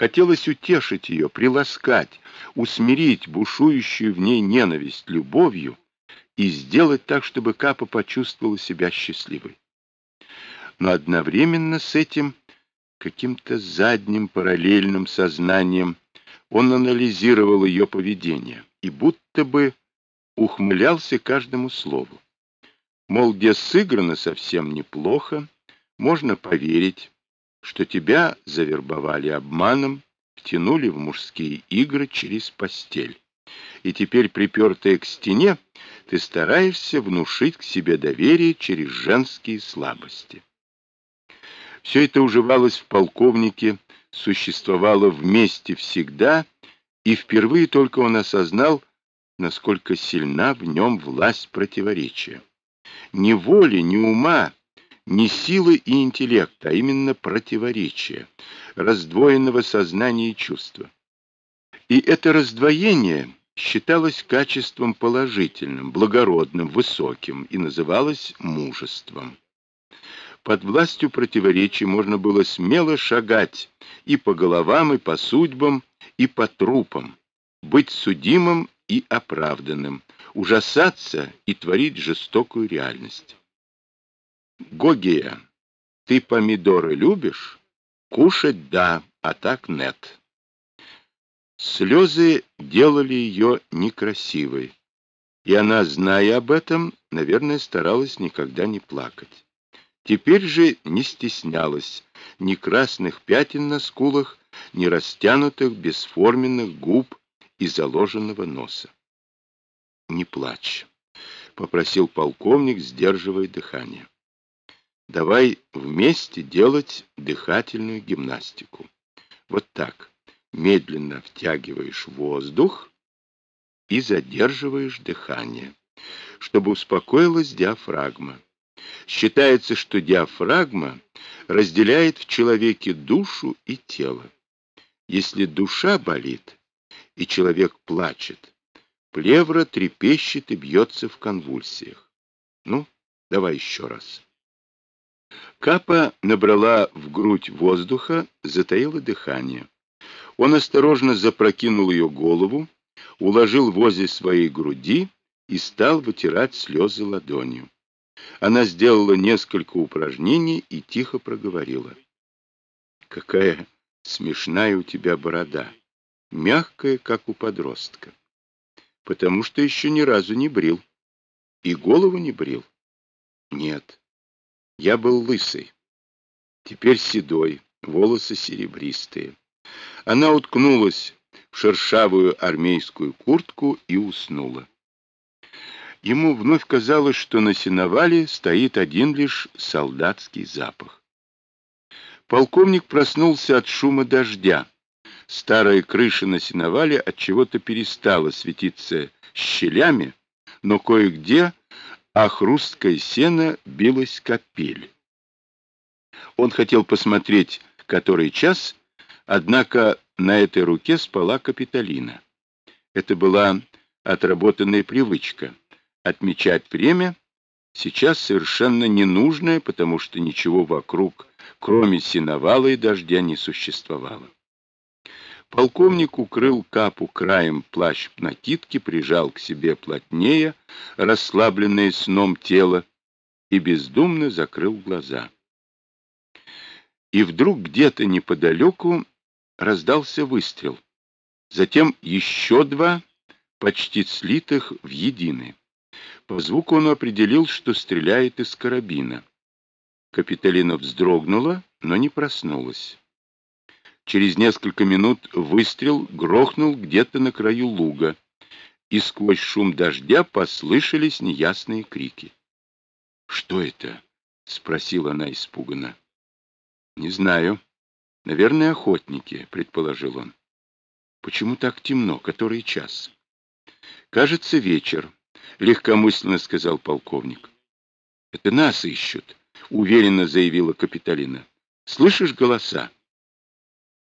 Хотелось утешить ее, приласкать, усмирить бушующую в ней ненависть любовью и сделать так, чтобы Капа почувствовала себя счастливой. Но одновременно с этим каким-то задним параллельным сознанием он анализировал ее поведение и будто бы ухмылялся каждому слову. Мол, где сыграно совсем неплохо, можно поверить, что тебя завербовали обманом, втянули в мужские игры через постель. И теперь, припертая к стене, ты стараешься внушить к себе доверие через женские слабости. Все это уживалось в полковнике, существовало вместе всегда, и впервые только он осознал, насколько сильна в нем власть противоречия. Ни воли, ни ума, ни силы и интеллекта, а именно противоречия, раздвоенного сознания и чувства. И это раздвоение считалось качеством положительным, благородным, высоким и называлось мужеством. Под властью противоречий можно было смело шагать и по головам, и по судьбам, и по трупам, быть судимым и оправданным, ужасаться и творить жестокую реальность. Гогия, ты помидоры любишь? Кушать — да, а так нет. Слезы делали ее некрасивой, и она, зная об этом, наверное, старалась никогда не плакать. Теперь же не стеснялась ни красных пятен на скулах, ни растянутых бесформенных губ и заложенного носа. — Не плачь, — попросил полковник, сдерживая дыхание. — Давай вместе делать дыхательную гимнастику. Вот так. Медленно втягиваешь воздух и задерживаешь дыхание, чтобы успокоилась диафрагма. Считается, что диафрагма разделяет в человеке душу и тело. Если душа болит, и человек плачет, плевра трепещет и бьется в конвульсиях. Ну, давай еще раз. Капа набрала в грудь воздуха, затаила дыхание. Он осторожно запрокинул ее голову, уложил возле своей груди и стал вытирать слезы ладонью. Она сделала несколько упражнений и тихо проговорила. «Какая смешная у тебя борода, мягкая, как у подростка. Потому что еще ни разу не брил. И голову не брил. Нет, я был лысый. Теперь седой, волосы серебристые. Она уткнулась в шершавую армейскую куртку и уснула. Ему вновь казалось, что на сеновале стоит один лишь солдатский запах. Полковник проснулся от шума дождя. Старая крыша на сеновале от чего-то перестала светиться щелями, но кое-где а хрусткое сено билась капель. Он хотел посмотреть, который час, однако на этой руке спала Капитолина. Это была отработанная привычка отмечать время, сейчас совершенно ненужное, потому что ничего вокруг, кроме сеновала и дождя, не существовало. Полковник укрыл капу краем плащ-накидки, прижал к себе плотнее, расслабленное сном тело, и бездумно закрыл глаза. И вдруг где-то неподалеку раздался выстрел. Затем еще два, почти слитых в единый. По звуку он определил, что стреляет из карабина. Капитолина вздрогнула, но не проснулась. Через несколько минут выстрел грохнул где-то на краю луга, и сквозь шум дождя послышались неясные крики. «Что это?» — спросила она испуганно. «Не знаю. Наверное, охотники», — предположил он. «Почему так темно? Который час?» «Кажется, вечер. — легкомысленно сказал полковник. — Это нас ищут, — уверенно заявила Капитолина. — Слышишь голоса?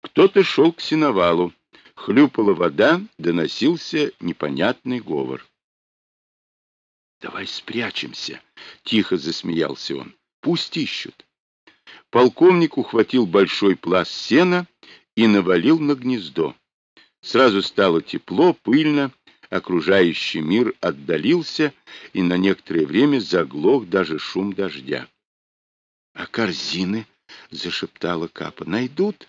Кто-то шел к сеновалу. Хлюпала вода, доносился непонятный говор. — Давай спрячемся, — тихо засмеялся он. — Пусть ищут. Полковник ухватил большой пласт сена и навалил на гнездо. Сразу стало тепло, пыльно, окружающий мир отдалился, и на некоторое время заглох даже шум дождя. — А корзины, — зашептала Капа, — найдут?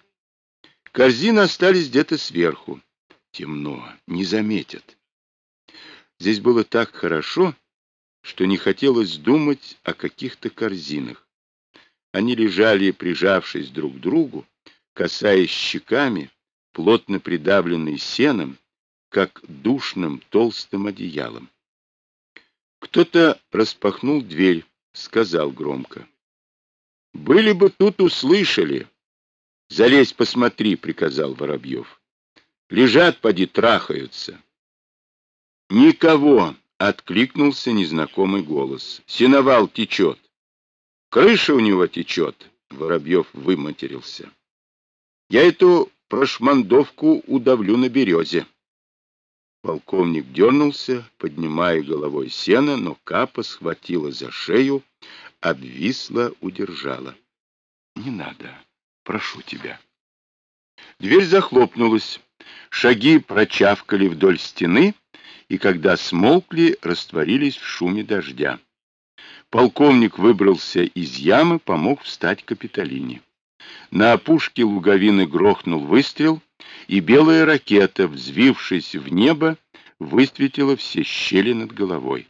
Корзины остались где-то сверху. Темно, не заметят. Здесь было так хорошо, что не хотелось думать о каких-то корзинах. Они лежали, прижавшись друг к другу, касаясь щеками, плотно придавленные сеном, как душным толстым одеялом. Кто-то распахнул дверь, сказал громко. «Были бы тут, услышали!» «Залезь, посмотри», — приказал Воробьев. «Лежат, поди, трахаются». «Никого!» — откликнулся незнакомый голос. «Сеновал течет». «Крыша у него течет», — Воробьев выматерился. «Я эту прошмандовку удавлю на березе». Полковник дернулся, поднимая головой сено, но Капа схватила за шею, обвисла, удержала. «Не надо, прошу тебя». Дверь захлопнулась, шаги прочавкали вдоль стены, и когда смолкли, растворились в шуме дождя. Полковник выбрался из ямы, помог встать Капитолине. На опушке луговины грохнул выстрел, и белая ракета, взвившись в небо, высветила все щели над головой.